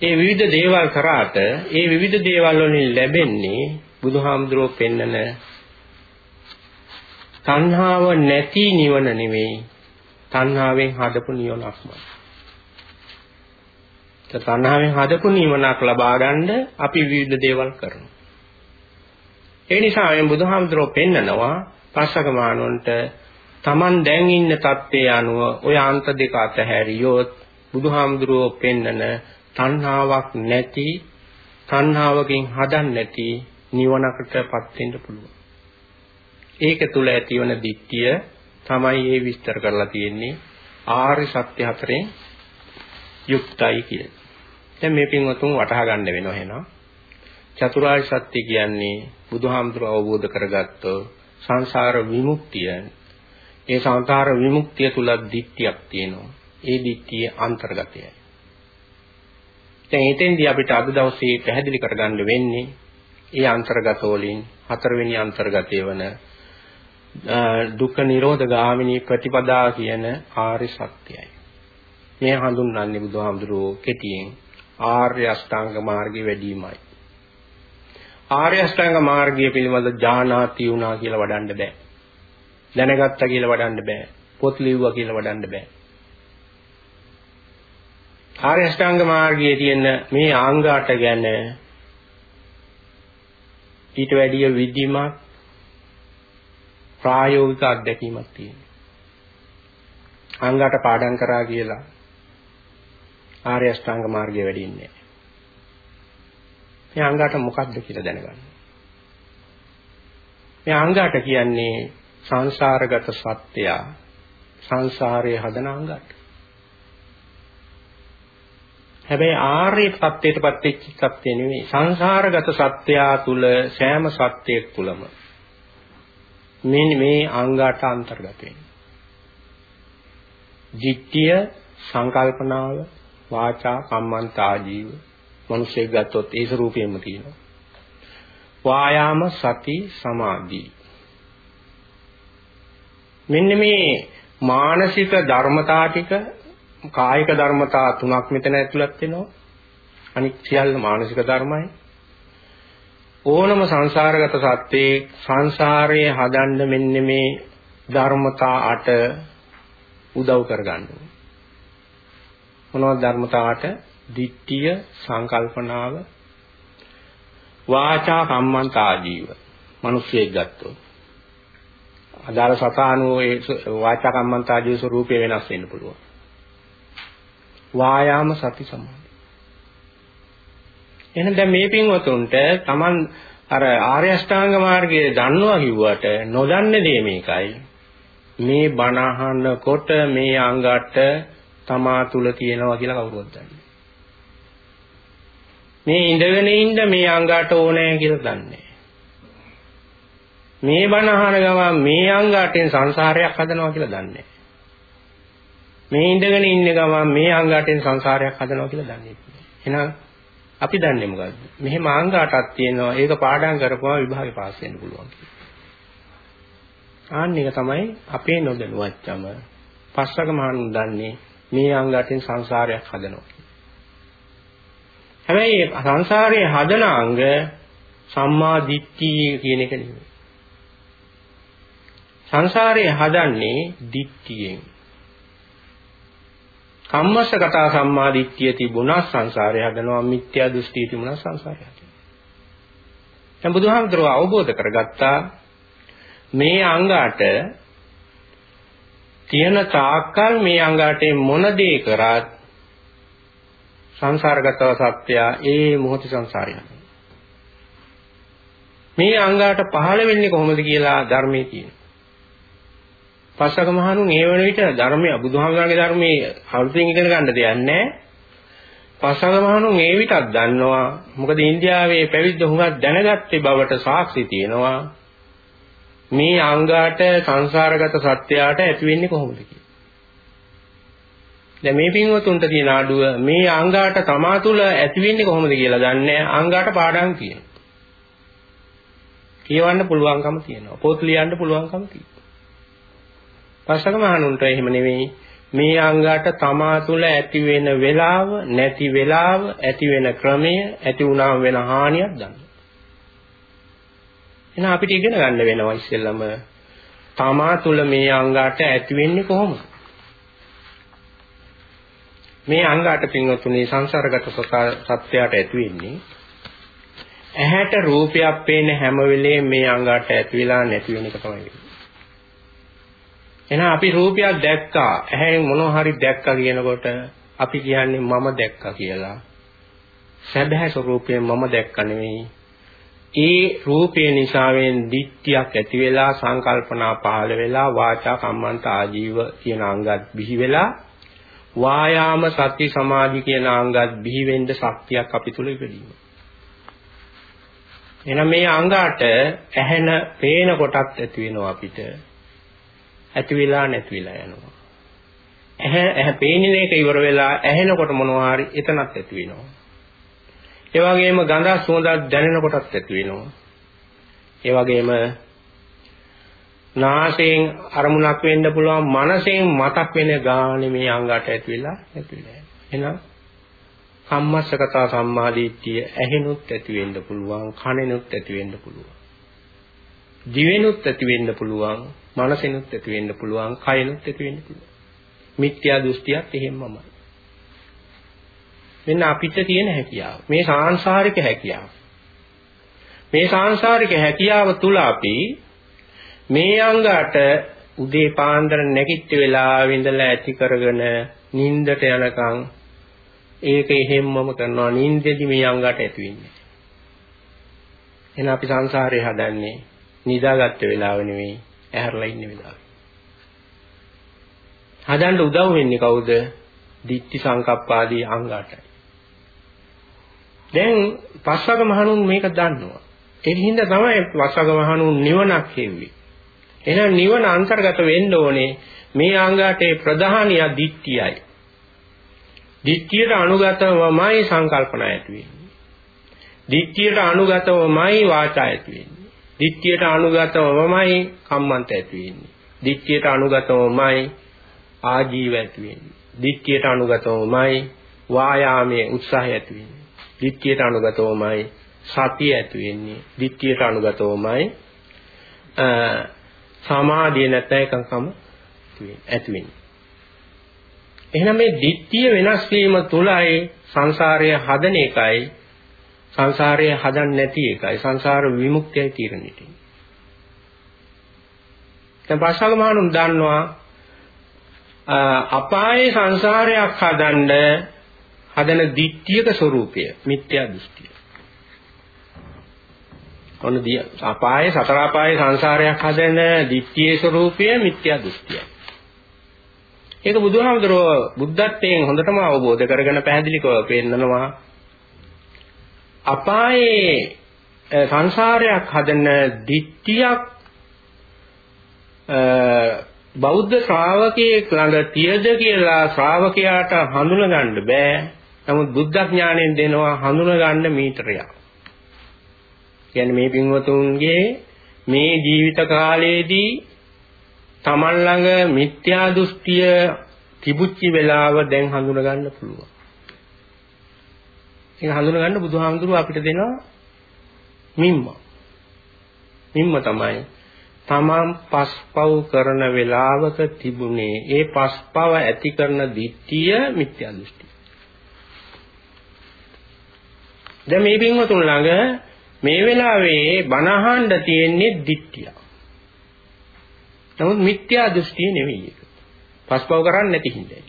ඒ විවිධ දේවල් කරාට ඒ විවිධ දේවල් වලින් ලැබෙන්නේ බුදුහාමුදුරුවෝ පෙන්නන තණ්හාව නැති නිවන නෙවෙයි තණ්හාවෙන් හදපු නිවනක්මයි. තණ්හාවෙන් හදපු නිවනක් ලබා ගන්න අපි විවිධ දේවල් කරනවා. ඒ නිසා මේ බුදුහාමුදුරුවෝ පෙන්නනවා පස්සක මානවන්ට Taman දැන් ඉන්න தත්ත්වයේ අනුව ඔය අන්ත දෙක අතහැරියොත් බුදුහාමුදුරුවෝ පෙන්නන තණ්හාවක් නැති තණ්හාවකින් හදන්නේ නැති නිවනකටපත් වෙන්න පුළුවන්. ඒක තුල ඇතිවන දිට්ඨිය තමයි ඒ විස්තර කරලා තියෙන්නේ ආර්ය සත්‍ය හතරෙන් යුක්තයි කියලා. දැන් මේ පින්වතුන් වටහා ගන්න වෙනවා එහෙනම්. චතුරාර්ය සත්‍ය කියන්නේ බුදුහාමුදුරුවෝ අවබෝධ කරගත්ත සංසාර විමුක්තිය. ඒ සංසාර විමුක්තිය තුල දිට්ඨියක් තියෙනවා. ඒ දිට්ඨිය අන්තර්ගතයයි. දැන් එතෙන්දී අපිට අද දවසේ පැහැදිලි කරගන්න වෙන්නේ ඒ අන්තර්ගත වලින් හතරවෙනි අන්තර්ගතය වන දුක්ඛ නිරෝධ ගාමිනී ප්‍රතිපදා කියන ආර්ය සත්‍යයයි. මේ හඳුන්වන්නේ බුදුහාමුදුරුවෝ කෙටියෙන් ආර්ය අෂ්ටාංග මාර්ගයේ වැඩිමයි. ආර්ය අෂ්ටාංග මාර්ගය පිළිබඳ ඥානාති වුණා කියලා වඩන්න බෑ. දැනගත්තා කියලා වඩන්න බෑ. පොත් ලිව්වා කියලා වඩන්න බෑ. ආර්ය අෂ්ටාංග මාර්ගයේ තියෙන මේ ආංගාට ගැන ඊට වැඩිය විධිමත් ප්‍රායෝගික අත්දැකීමක් තියෙනවා. අංගාට පාඩම් කරා කියලා ආර්ය අෂ්ටාංග මාර්ගය වැඩින්නේ නැහැ. මේ අංගාට මොකක්ද කියලා දැනගන්න. මේ අංගාට කියන්නේ සංසාරගත සත්‍යය සංසාරයේ හදන අංගාට. හැබැයි ආර්ය සත්‍යයටපත් වෙච්ච සත්‍ය නෙවෙයි සංසාරගත සත්‍යය තුල සෑම සත්‍යයක් තුලම මේ මේ අංගාට අන්තර්ගත වෙනවා. ධිට්ඨිය සංකල්පනාව වාචා කම්මන්ත ආජීව මිනිස්සෙක් ගත්තොත් ඒ ස්වરૂපයෙන්ම තියෙනවා. වායාම සති සමාධි මෙන්න මේ මානසික ධර්මතා ටික කායික ධර්මතා තුනක් මෙතන ඇතුළත් වෙනවා. අනිත් සියල්ල මානසික ධර්මයි. ඕනම සංසාරගත සත්‍යයේ සංසාරයේ හදන්න මෙන්න මේ ධර්මතා අට උදව් කරගන්නවා. මොනවද ධර්මතා අට? දිට්ඨිය, සංකල්පනාව, වාචා කම්මන්ත ආජීව. මිනිස්සෙක් ගත්තොත්. අදාළ සතානුව ඒ වාචා කම්මන්ත ආජීව ස්වરૂපය වෙනස් වෙන්න පුළුවන්. වායාම සති සමාධි. එහෙනම් දැන් මේ පින්වතුන්ට Taman අර ආර්ය අෂ්ටාංග මාර්ගයේ දන්නවා කිව්වට නොදන්න දේ මේකයි. මේ බණ අහනකොට මේ අංගට තමා තුල තියෙනවා කියලා කවුරුවත් දන්නේ මේ ඉඳගෙන ඉන්න මේ අංගාට ඕනෑ කියලා දන්නේ මේ බණ අහන ගමන් මේ අංගාටෙන් සංසාරයක් හදනවා කියලා දන්නේ මේ ඉඳගෙන ඉන්න ගමන් මේ අංගාටෙන් සංසාරයක් හදනවා කියලා දන්නේ එහෙනම් අපි දන්නේ මොකද්ද? මෙහෙම අංගාටක් තියෙනවා. ඒක පාඩම් කරපුවම විභාගේ පාස් වෙන්න පුළුවන් ආන්න එක තමයි අපේ නොදැනුවත්කම පස්සක මහණුන් දන්නේ මේ අංගයෙන් සංසාරයක් හදනවා හැබැයි සංසාරයේ හදන අංග සම්මා දිට්ඨිය කියන එක නෙමෙයි. සංසාරයේ හදන්නේ දිට්ඨියෙන්. කම්මස්ස කතා සම්මා දිට්ඨිය තිබුණා සංසාරය හදනවා මිත්‍යා දෘෂ්ටිය තිබුණා සංසාරය හදනවා. දැන් බුදුහාමුදුරුවෝ අවබෝධ කරගත්තා මේ අංගාට තියෙන තාක්කල් මේ අංගාටේ මොන දේ කරත් සංසාරගතව සත්‍යය ඒ මොහොත සංසාරය. මේ අංගාට පහළ වෙන්නේ කොහොමද කියලා ධර්මයේ තියෙනවා. පස්සක මහණුන් ඒ වෙන විට ධර්මයේ බුදුහාමුදුරන්ගේ ධර්මයේ අලුතෙන් ඉගෙන ගන්න දෙයක් නැහැ. පස්සක මහණුන් ඒ විටක් දන්නවා. මොකද ඉන්දියාවේ පැවිද්ද හුඟක් දැනගත්තේ බවට සාක්ෂි තියෙනවා. මේ අංගාට සංසාරගත සත්‍යයට ඇති වෙන්නේ කොහොමද කියලා. දැන් මේ පින්වතුන්ට තියෙන අඩුව මේ අංගාට තමා තුළ ඇති වෙන්නේ කොහොමද කියලා දන්නේ අංගාට පාඩම් කියන. කියවන්න පුළුවන්කම තියෙනවා. පොත් ලියන්න පුළුවන්කම තියෙනවා. පස්සක මහණුන්ට එහෙම නෙවෙයි මේ අංගාට තමා තුළ ඇති වෙන වෙලාව නැති වෙලාව ඇති වෙන ක්‍රමය ඇති වුණාම වෙන හානියක් දන්නවා. එහෙනම් අපිට ඉගෙන ගන්න වෙනවා ඉස්සෙල්ලම තමා තුළ මේ අංගාට ඇති වෙන්නේ කොහොමද? මේ අංග අට පින්වතුනි සංසාරගත සත්‍යයට ඇති වෙන්නේ ඇහැට රූපයක් පේන හැම වෙලේම මේ අංගාට ඇති වෙලා නැති වෙන එක තමයි වෙන්නේ. එහෙනම් අපි රූපයක් දැක්කා ඇහෙන් මොනවා හරි දැක්කා කියනකොට අපි කියන්නේ මම දැක්කා කියලා. සැබෑ ස්වરૂපයෙන් මම දැක්ක නෙවෙයි. ඒ රූපය නිසාවෙන් දිට්ඨියක් ඇති වෙලා සංකල්පනා පහළ වෙලා වාචා කම්මන්ත ආජීව කියන අංගත් බිහි වෙලා වායාම සති සමාධි කියන අංගත් බිහි වෙන්න ශක්තියක් අපි තුල ඉපදීම. එහෙනම් මේ අංගාට ඇහෙන පේන කොටත් ඇති වෙනවා අපිට. ඇති වෙලා නැති වෙලා යනවා. ඇහැ ඇහැ පේන එක ඉවර වෙලා ඇහෙනකොට මොනවා හරි එතනත් ඇති වෙනවා. ඒ වගේම ගඳ සුවඳ දැනෙන කොටත් ඇති වෙනවා. ඒ වගේම නාසයෙන් අරමුණක් වෙන්න පුළුවන් මනසෙන් මතක් වෙන ගානේ මේ අංගට ඇති වෙලා ඇති වෙලා එහෙනම් කම්මස්සකතා සම්මාදිට්ඨිය ඇහෙනුත් ඇති වෙන්න පුළුවන් කනෙනුත් ඇති වෙන්න පුළුවන් දිවෙනුත් ඇති වෙන්න පුළුවන් මනසෙනුත් ඇති වෙන්න පුළුවන් කයනුත් ඇති වෙන්න පුළුවන්. මිත්‍යා දෘෂ්ටියත් එහෙමමයි මෙන්න අපිට තියෙන හැකියාව. මේ සාංශාරික හැකියාව. මේ සාංශාරික හැකියාව තුල අපි මේ අංගාට උදේ පාන්දර නැගිට වෙලාවෙ ඉඳලා ඇති කරගෙන නිින්දට යනකම් ඒක එහෙම්මම කරනවා. නිින්දෙදි මේ අංගාට ඇති වෙන්නේ. එහෙනම් අපි සංසාරේ හදන්නේ නිදාගත්ත වෙලාව නෙවෙයි ඇහැරලා ඉන්න වෙලාව. හදන්න උදව් වෙන්නේ කවුද? දික්ටි සංකප්පාදී අංගාටයි. දැන් පස්වග මහණුන් මේක දන්නවා. ඒ හින්දා තමයි පස්වග මහණුන් නිවනක් හෙව්වේ. එහෙනම් නිවන අන්තර්ගත වෙන්න ඕනේ මේ ආංගාටේ ප්‍රධානිය දිට්ඨියයි. දිට්ඨියට අනුගතවමයි සංකල්පනා ඇති වෙන්නේ. දිට්ඨියට අනුගතවමයි වාචා ඇති වෙන්නේ. දිට්ඨියට අනුගතවමයි කම්මන්ත ඇති වෙන්නේ. දිට්ඨියට අනුගතවමයි ආජීව ඇති වෙන්නේ. දිට්ඨියට අනුගතවමයි වායාමයේ උත්සාහය ඇති වෙන්නේ. දිට්ඨියට අනුගතවමයි සතිය ඇති වෙන්නේ. දිට්ඨියට අනුගතවමයි සමාධිය නැත්නම් එකඟකම ඇති වෙන්නේ. එහෙනම් මේ දිට්ඨිය වෙනස් වීම තුලයි සංසාරය හදන එකයි සංසාරය හදන්නේ නැති එකයි සංසාර විමුක්තියයි තීරණෙට. දැන් පාසල මහණුන් දන්නවා අපායේ සංසාරයක් හදන්න හදන දිට්ඨියක ස්වરૂපය මිත්‍යා දෘෂ්ටිය. ඔන්න අපායේ සතර අපායේ සංසාරයක් හදන දිට්ඨියේ ස්වરૂපය මිත්‍යා දෘෂ්ටියයි. ඒක බුදුහාමුදුරුවෝ බුද්ධත්වයෙන් හොඳටම අවබෝධ කරගෙන පැහැදිලි කරව පෙන්නනවා අපායේ සංසාරයක් හදන දිට්ඨියක් බෞද්ධ ශ්‍රාවකයෙක් ළඟ තියද කියලා ශ්‍රාවකයාට හඳුනගන්න බෑ. නමුත් බුද්ධ ඥාණයෙන් දෙනවා හඳුනගන්න මීටරයක්. කියන්නේ මේ පින්වතුන්ගේ මේ ජීවිත කාලයේදී Taman ළඟ මිත්‍යා දෘෂ්ටිය තිබුච්ච වෙලාව දැන් හඳුනගන්න පුළුවන්. ඒක හඳුනගන්න බුදුහාමුදුරුව අපිට දෙනවා මිම්ම. මිම්ම තමයි තමන් පස්පව් කරන වේලාවක තිබුණේ ඒ පස්පව ඇති කරන දිට්ඨිය මිත්‍යා දෘෂ්ටි. දැන් මේ බින්වතුන් ළඟ මේ වෙලාවේ බණහඬ තියෙන්නේ දිට්ඨිය. නමුත් මිත්‍යා දෘෂ්ටිය නෙවෙයි ඒක. පස්පව කරන්නේ නැති හින්දා.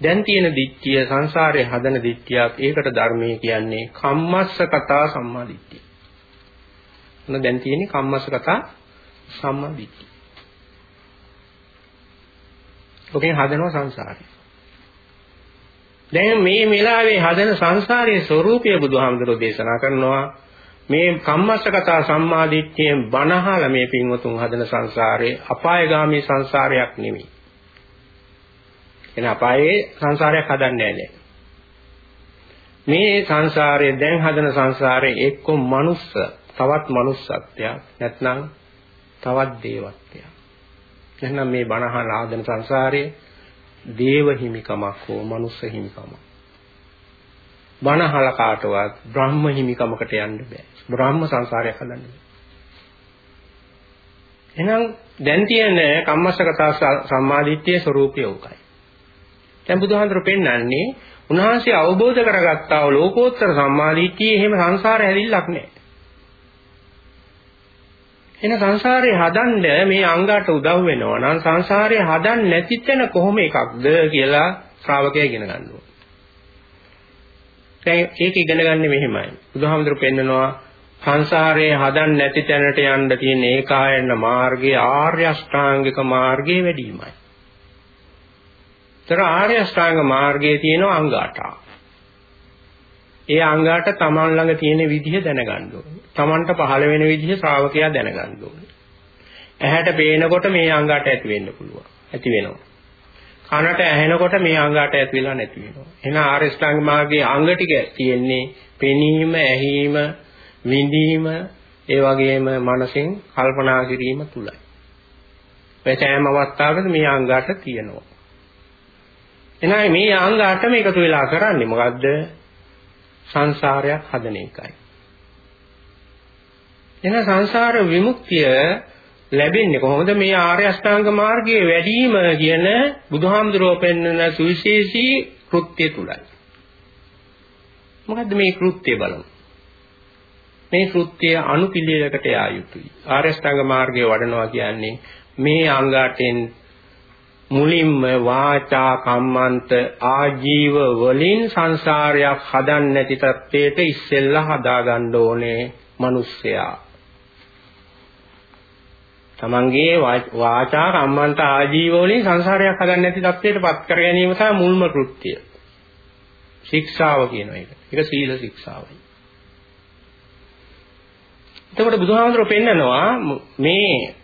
දැන් තියෙන දිට්ඨිය සංසාරයේ හදන දිට්ඨියක්. ඒකට ධර්මයේ කියන්නේ කම්මස්ස කතා සම්මා දිට්ඨිය. මොන දැන් තියෙන්නේ කම්මස්ස කතා සම්මා දිට්ඨිය. ඔකෙන් හදනවා සංසාරය. දැන් මේ වෙලාවේ හදන සංසාරයේ ස්වરૂපය බුදුහාමුදුරෝ දේශනා කරනවා. මේ කම්මස්සකතා සම්මාදිට්ඨියෙන් බණහල මේ පින්වතුන් හදන සංසාරේ අපායගාමී සංසාරයක් නෙමෙයි. එන අපායේ සංසාරයක් හදන්නේ නැහැ. මේ සංසාරයේ දැන් හදන සංසාරේ එක්ක මනුස්ස තවත් manussත්වයක් නැත්නම් තවත් දේවත්වයක්. එහෙනම් මේ බණහන ආදන සංසාරයේ දේව හිමිකමක් හෝ මනුස්ස හිමිකමක්. බණහල කාටවත් බ්‍රහ්ම හිමිකමකට යන්න බෑ. බ්‍රහ්ම සංසාරයක් හදන්න බෑ. එහෙනම් දැන් තියෙන කම්මස්සගත සම්මාදිට්ඨියේ ස්වરૂපය උකයි. දැන් බුදුහාඳුර පෙන්වන්නේ උන්වහන්සේ අවබෝධ කරගත්තා වූ ලෝකෝත්තර සම්මාදිට්ඨියේ එහෙම සංසාර හැදිල්ලක් නැහැ. එන සංසාරේ හදන්න මේ අංගාට උදව් වෙනවා නම් සංසාරේ හදන්න නැති තැන කොහොම එකක්ද කියලා ශ්‍රාවකයා ඉගෙන ගන්න ඕනේ. දැන් ඒක ඉගෙන ගන්න මෙහෙමයි. බුදුහාමුදුරු පෙන්නනවා සංසාරේ හදන්න නැති තැනට යන්න තියෙන ඒකායන මාර්ගයේ ආර්ය අෂ්ටාංගික මාර්ගයේ වැඩිමයි. ତර ආර්ය අෂ්ටාංග මාර්ගයේ තියෙන අංග 8. ඒ අංගාට තමන් ළඟ තියෙන විදිහ දැනගන්න ඕනේ. තමන්ට පහළ වෙන විදිහ ශ්‍රාවකයා දැනගන්න ඕනේ. ඇහැට පේනකොට මේ අංගාට ඇති වෙන්න පුළුවන්. ඇති වෙනවා. කනට ඇහෙනකොට මේ අංගාට ඇති වෙලා නැති වෙනවා. එහෙනම් ආරෂ්ඨාංග මාර්ගයේ අංග ටික තියෙන්නේ පෙනීම, ඇහිීම, විඳීම, ඒ වගේම මනසෙන් කල්පනා කිරීම තුලයි. මේ සෑම අවස්ථාවකදී මේ අංගාට තියෙනවා. එහෙනම් මේ අංග 8ම එකතු වෙලා කරන්නේ මොකද්ද? සංසාරයක් හදන එකයි. එහෙනම් සංසාර විමුක්තිය ලැබෙන්නේ කොහොමද මේ ආර්ය අෂ්ටාංග මාර්ගයේ වැඩිම කියන බුදුහාමුදුරුවෝ පෙන්වන සුවිශේෂී කෘත්‍ය තුලයි. මොකද්ද මේ කෘත්‍ය බලමු. මේ කෘත්‍ය අනුපිළිවෙලකට යා යුතුයි. ආර්ය අෂ්ටාංග මාර්ගයේ වඩනවා කියන්නේ මේ අංගාටෙන් මුලින්ම වාචා කම්මන්ත ආජීව වලින් සංසාරයක් හදන්න නැති තත්ත්වයට ඉස්සෙල්ලා හදාගන්න ඕනේ මිනිස්සයා. තමන්ගේ වාචා කම්මන්ත ආජීව වලින් සංසාරයක් හදන්න නැති තත්ත්වයට පත් කර ගැනීම තමයි මුල්ම කෘත්‍යය. ශික්ෂාව කියන එක. ඒක සීල ශික්ෂාවයි. එතකොට බුදුහාමුදුරුවෝ පෙන්නනවා මේ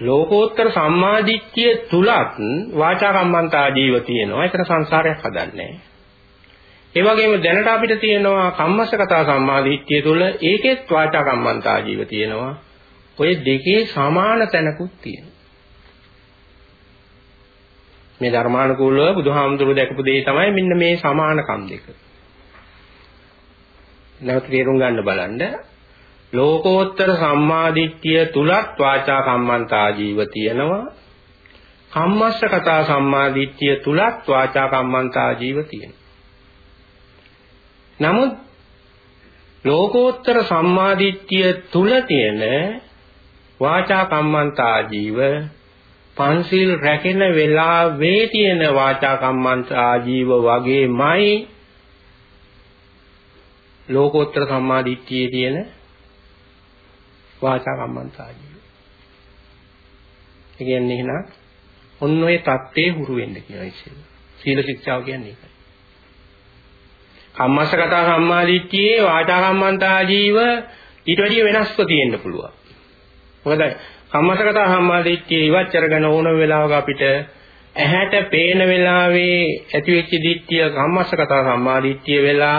ලෝකෝත්තර සම්මාදිට්ඨිය තුලත් වාචා කම්මන්තා ජීව තියෙනවා. ඒතර සංසාරයක් හදන්නේ ඒ වගේම දැනට අපිට තියෙනවා කම්මස්සකතා සම්මාදිට්ඨිය තුල ඒකෙත් වාචා කම්මන්තා ජීව තියෙනවා. ඔය දෙකේ සමාන තැනකුත් තියෙනවා. මේ ධර්මානුකූලව බුදුහාමුදුරුවෝ දැකපු දේ තමයි මෙන්න මේ සමානකම් දෙක. නැවත තේරුම් ගන්න බලන්න ලෝකෝත්තර සම්මාදිට්ඨිය තුලත් වාචා කම්මන්තා ජීව තියෙනවා. කම්මස්ස කතා සම්මාදිට්ඨිය තුලත් වාචා කම්මන්තා ජීව තියෙනවා. නමුත් ලෝකෝත්තර සම්මාදිට්ඨිය තුල තියෙන වාචා කම්මන්තා ජීව පන්සිල් රැකෙන වෙලාවේ තියෙන වාචා කම්මන්තා ජීව වගේමයි ලෝකෝත්තර සම්මාදිට්ඨියේ තියෙන වාචා කම්මන්තා ජීව. ඒ කියන්නේ එහෙනම් ඔන්න ඔය தත්ත්වේ හුරු වෙන්න කියනවා ඉතින්. සීල ශික්ෂාව කියන්නේ ඒකයි. කම්මස්සගත සම්මාදිට්ඨියේ වාචා කම්මන්තා ජීව ඊට වැඩිය වෙනස්ව තියෙන්න පුළුවන්. මොකද කම්මස්සගත සම්මාදිට්ඨිය ඉවත් කරගෙන ඕන වෙලාවක අපිට ඇහැට පේන වෙලාවේ ඇතිවෙච්ච දිට්ඨිය කම්මස්සගත සම්මාදිට්ඨිය වෙලා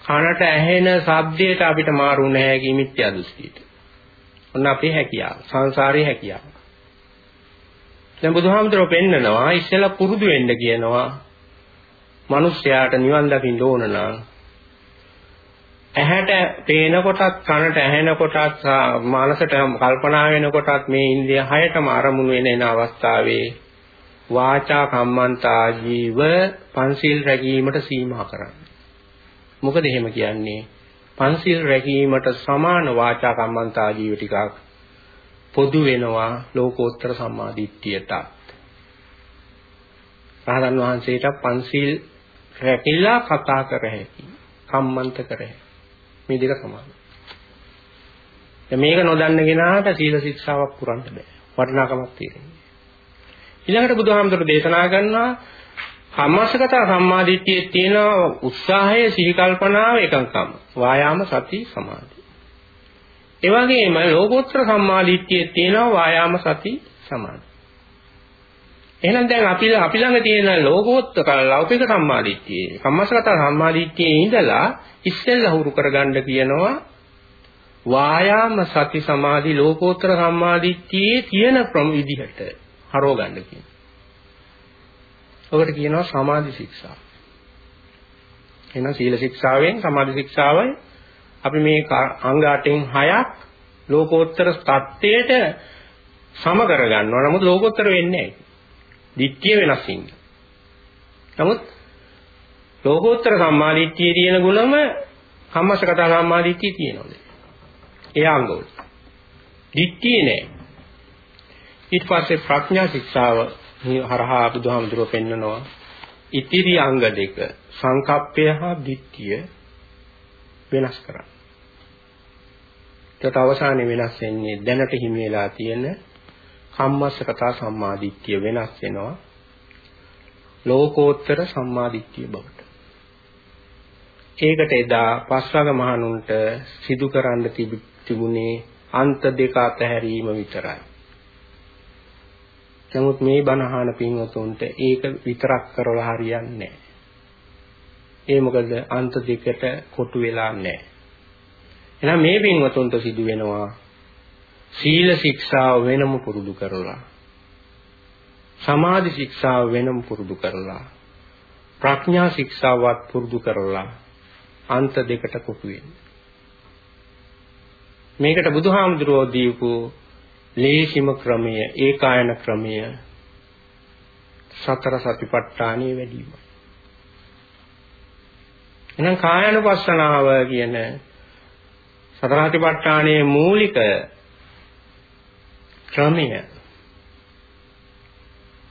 කනට ඇහෙන ශබ්දයට අපිට මාරු නැහැ මිත්‍යා දෘෂ්ටියට. ඔන්න අපේ හැකියාව. සංසාරයේ හැකියාව. දැන් බුදුහාමුදුරුවෝ පෙන්නනවා ඉස්සෙල්ලා පුරුදු වෙන්න කියනවා. මිනිස්යාට නිවන් දකින්න ඕන නම් ඇහැට පේන කොටත් කනට ඇහෙන කොටත් මානසට කල්පනා වෙන කොටත් මේ ඉන්ද්‍රිය හයටම අරමුණු වෙන එන අවස්ථාවේ වාචා කම්මන්තා ජීව පන්සිල් රැකීමට සීමා කරන්න. මොකද එහෙම කියන්නේ? පන්සිල් රැකීමට සමාන වාචා කම්මන්තා ජීව ටිකක් පොදු වෙනවා ලෝකෝත්තර සම්මාදිට්ඨියට. රහතන් වහන්සේට පන්සිල් රැකිලා කතා කර හැකි. කම්මන්ත කර හැකි. මේ දෙක සමානයි. දැන් මේක නොදන්න කෙනාට සීල ශික්ෂාවක් පුරන්න බෑ. වටිනාකමක් තියෙනවා. ඊළඟට බුදුහාමුදුරු දේශනා කරනවා කම්මස්සගත සම්මාදිට්ඨියේ තියෙන උත්සාහය සිහි කල්පනාව එකඟකම වායාම සති සමාධි. ඒ වගේම ලෝකෝත්තර සම්මාදිට්ඨියේ තියෙන වායාම සති සමාධි. එහෙනම් දැන් අපි අපි ළඟ තියෙන ලෝකෝත්තර ලෞකික සම්මාදිට්ඨියේ කම්මස්සගත සම්මාදිට්ඨියේ ඉඳලා ඉස්සෙල්ලා හුරු කරගන්න කියනවා වායාම සති සමාධි ලෝකෝත්තර සම්මාදිට්ඨියේ තියෙන ප්‍රම විදිහට හරව ගන්න කියනවා. ඔකට කියනවා සමාධි ශික්ෂා. එහෙනම් සීල ශික්ෂාවෙන් සමාධි ශික්ෂාවයි අපි මේ අංග 8න් 6ක් ලෝකෝත්තර தත්ත්වයට සම කරගන්නවා. නමුත් ලෝකෝත්තර වෙන්නේ නැහැ. දිට්ඨිය වෙනස් වෙනවා. නමුත් ලෝකෝත්තර සම්මාදිට්ඨියේ තියෙන ගුණම කම්මසගත සම්මාදිට්ඨිය තියෙනවද? ඒ අංගවල. දිට්ඨිය නෑ. ඊට පස්සේ ප්‍රඥා ශික්ෂාව හරහා බුදුහාමුදුරුවෝ පෙන්නනවා ඉතිරි අංග දෙක සංකප්පය හා දිට්ඨිය වෙනස් කරන්න. ඒකට අවසානයේ වෙනස් වෙන්නේ දැනට හිමි වෙලා තියෙන කම්මස්සකතා සම්මාදිට්ඨිය වෙනස් වෙනවා ලෝකෝත්තර සම්මාදිට්ඨිය බවට. ඒකට එදා පස්වග මහණුන්ට සිදු කරන්න තිබුණේ අන්ත දෙක අතහැරීම විතරයි. නමුත් මේ බණ අහන පින්වතුන්ට ඒක විතරක් කරලා හරියන්නේ නැහැ. ඒ මොකද අන්ත දෙකට කොටු වෙලා නැහැ. එහෙනම් මේ පින්වතුන්ට සිදු වෙනවා සීල ශික්ෂාව වෙනම පුරුදු කරලා සමාධි ශික්ෂාව වෙනම පුරුදු කරලා ප්‍රඥා ශික්ෂාවත් පුරුදු කරලා අන්ත දෙකට කොටු වෙන්න. මේකට බුදුහාමුදුරුවෝ දීපු ලේසිම ක්‍රමය ඒකායන ක්‍රමය සතර සතිපට්ඨානෙ වැඩිම. එහෙනම් කායानुපස්සනාව කියන සතර සතිපට්ඨානයේ මූලික ක්‍රමය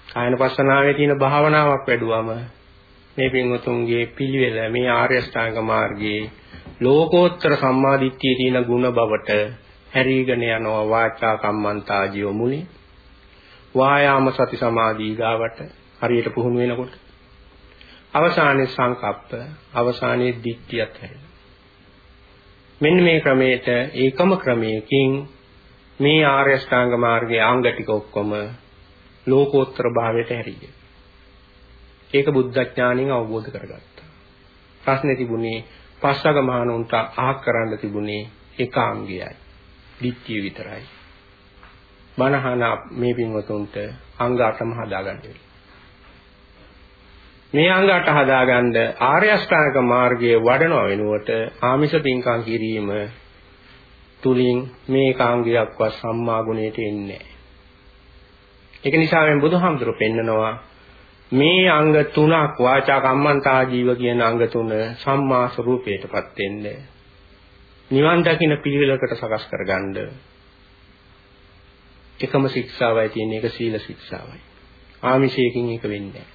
කායानुපස්සනාවේ තියෙන භාවනාවක් වැඩුවම මේ පින්වතුන්ගේ පිළිවෙල මේ ආර්ය අෂ්ටාංග මාර්ගයේ ලෝකෝත්තර සම්මාදිට්ඨියේ තියෙන ಗುಣ බවට හැරීගෙන යනවා වාචා කම්මන්තා ජීව මුලින් වායාම සති සමාධි ගාවට හරියට පුහුණු වෙනකොට අවසානයේ සංකප්ප අවසානයේ දිට්ඨියත් හැරෙනවා මෙන්න මේ ක්‍රමයට ඒකම ක්‍රමයකින් මේ ආර්ය ශ්‍රාංග මාර්ගයේ අංග ටික ඔක්කොම ලෝකෝත්තර භාවයට හැරිය. ඒක බුද්ධ ඥාණයෙන් අවබෝධ කරගත්තා. ප්‍රශ්නේ තිබුණේ පස්වග මහණුන්ට අහක් කරන්න තිබුණේ ඒකාංගයයි. දිට්ඨිය විතරයි. බණහන මේ පින්වතුන්ට අංග 8ම හදාගන්න වෙනවා. මේ අංග අට හදාගන්න ආර්ය අෂ්ටාංග මාර්ගයේ වඩනව වෙනුවට ආමිෂ පින්කම් කිරීම තුලින් මේ කාංගයක්වත් සම්මා ගුණයට එන්නේ නැහැ. ඒක නිසා මේ බුදුහාමුදුරු පෙන්නනවා මේ අංග තුනක් වාචා කම්මන්තා ජීව කියන අංග තුන සම්මා ස්වરૂපයටපත් වෙන්නේ. නිවන් දකින්න පිළිවෙලකට සකස් කරගන්න එකම ශික්ෂාවයි තියෙන එක සීල ශික්ෂාවයි. ආමිෂයකින් ඒක වෙන්නේ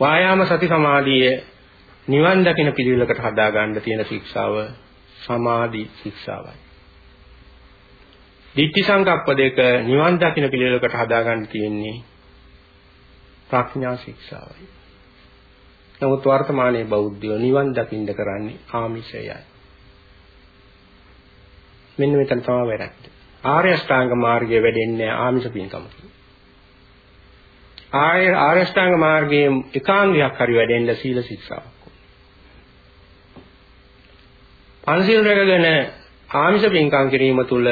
වායාම සති සමාධිය නිවන් දකින පිළිවෙලකට හදා ගන්න තියෙන ශික්ෂාව සමාධි ශික්ෂාවයි. ditthi සංකප්ප දෙක නිවන් දකින පිළිවෙලකට හදා ගන්න තියෙන්නේ ප්‍රඥා ශික්ෂාවයි. නමුත් වර්තමානයේ බෞද්ධයෝ නිවන් දකින්න කරන්නේ ආමිෂයයි. මෙන්න මෙතන තමයි වැරද්ද. ආර්ය අෂ්ටාංග මාර්ගයේ වැඩෙන්නේ ආමිෂ පින්කමකින්. ආර්ය ආර්ය අෂ්ටාංග මාර්ගයේ එකාංගයක් හරි වැඩෙන්න සීල ශික්ෂාවක්. පන්සිල් රැකගෙන ආමිෂ පින්කම් කිරීම තුළ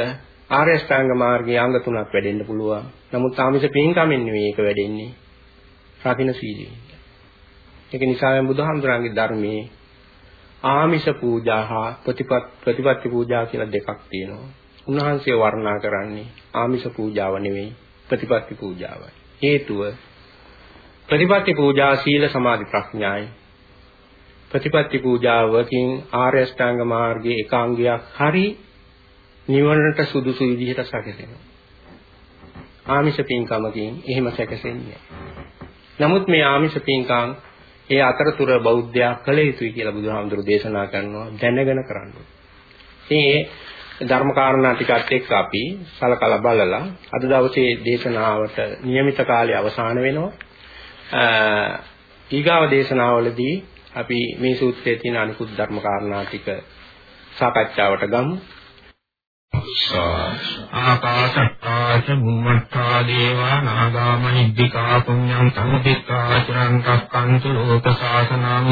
ආර්ය අෂ්ටාංග මාර්ගයේ අංග තුනක් වැඩෙන්න පුළුවන්. නමුත් ආමිෂ පින්කමෙන් නෙවෙයි ඒක වැඩෙන්නේ. රකින්න සීලයෙන්. ඒක නිසා මේ බුදුහාමුදුරන්ගේ ධර්මයේ ආමිෂ පූජා හා ප්‍රතිපත් ප්‍රතිපත්ති පූජා කියලා දෙකක් තියෙනවා. උන්වහන්සේ වර්ණනා කරන්නේ ආමිෂ පූජාව නෙවෙයි ප්‍රතිපත්ති පූජාවයි. හේතුව ප්‍රතිපත්ති පූජා සීල සමාධි ප්‍රඥායි. ප්‍රතිපත්ති පූජාවකින් ආර්ය අෂ්ටාංග මාර්ගයේ එකාංගයක් හරි නිවනට සුදුසු විදිහට සැකසෙනවා. ආමිෂ පින්කමකින් එහෙම සැකසෙන්නේ නමුත් මේ ආමිෂ පින්කම් ඒ අතරතුර බෞද්ධයා කළ යුතුයි කියලා බුදුහාමුදුරු දේශනා කරනවා දැනගෙන කරන්න. ඉතින් ධර්ම කාරණා ටිකත් එක්ක අපි සලකලා බලලා අද දවසේ දේශනාවට નિયમિત කාලය අවසන් වෙනවා. ඊගාව දේශනාවලදී අපි මේ සූත්‍රයේ තියෙන අනිකුත් ධර්ම කාරණා ටික සාකච්ඡාවට ගමු. ආකාශත්තාච බුම්මත්තා දේවා නාගාමහිද්దికා පුඤ්ඤං සම්පිත්තා චිරං රක්ඛන්තු ලෝක සාසනං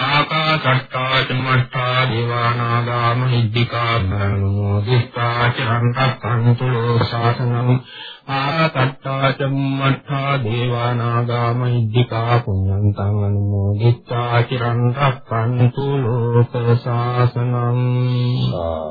ආකාශත්තාච මත්තා දේවා නාගාමහිද්దికා භරණෝදිත්තා චිරං රක්ඛන්තු ලෝක සාසනං ආකාශත්තාච මත්තා දේවා නාගාමහිද්దికා පුඤ්ඤං තං අනුමෝදිත්තා චිරං රක්ඛන්තු ලෝක සාසනං ආ